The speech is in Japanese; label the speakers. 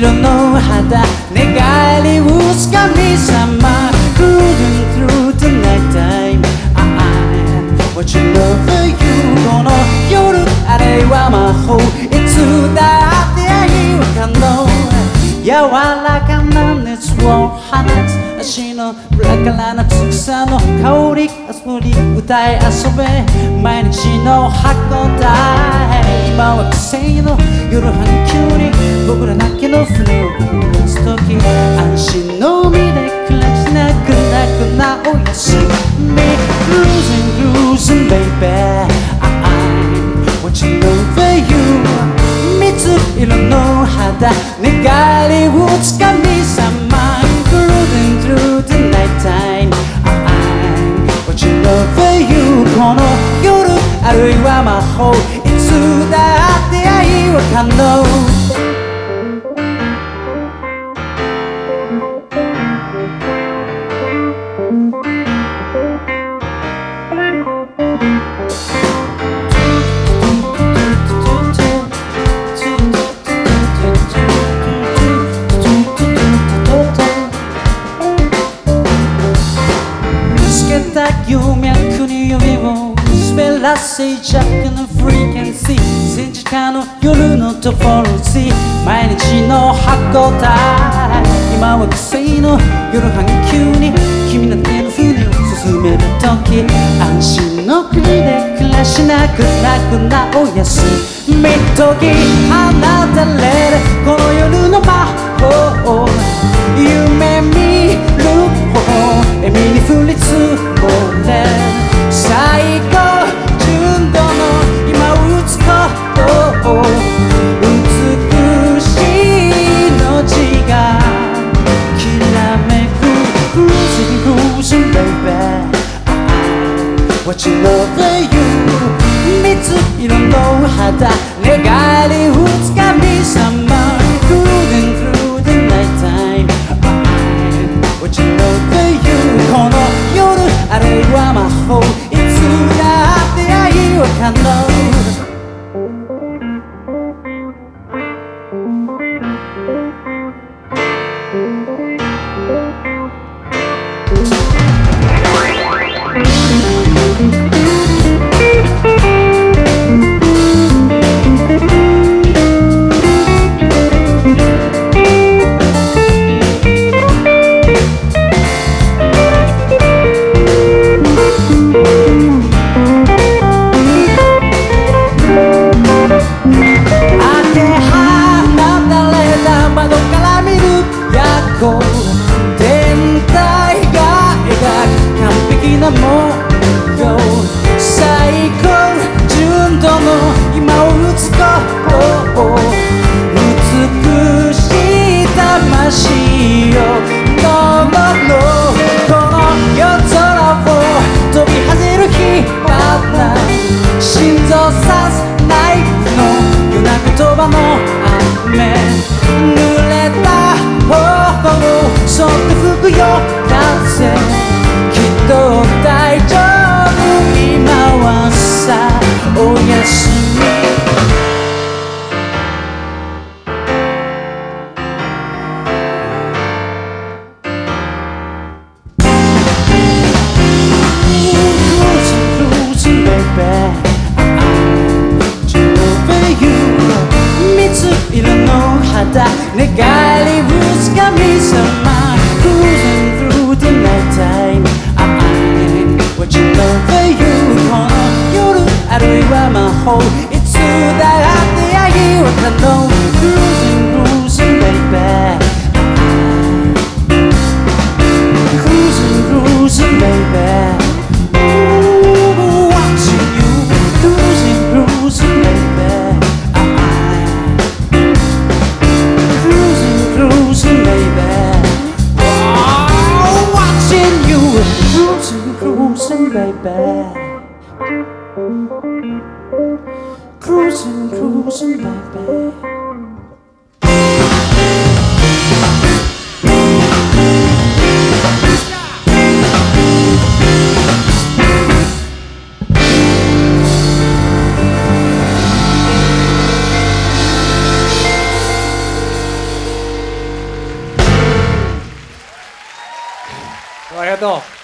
Speaker 1: 色の肌願い打つ神様 Cruising through the night time I watch love you この夜あれは魔法つ足の裏から夏草の香り遊び歌い遊べ毎日の箱台今は癖の夜半球に僕らだけの船を下ろす時安心の海で暮らしなくなくなおやすみ Cruising, cruising baby I'm watching over you 水色の肌願いをつかは魔法いつだって愛は可能見つけた夢国よりも滑らせ弱のフリーケンシー戦時下の夜のトフォルシー毎日の箱台今は癖の夜半球に君の手の船を進める時安心の国で暮らしなくなくなおやすみ時放たれみつぜゆのはつねが肌」「願いをつかみさま」あるいは魔法いつだって愛
Speaker 2: を頼む Vai, Redão.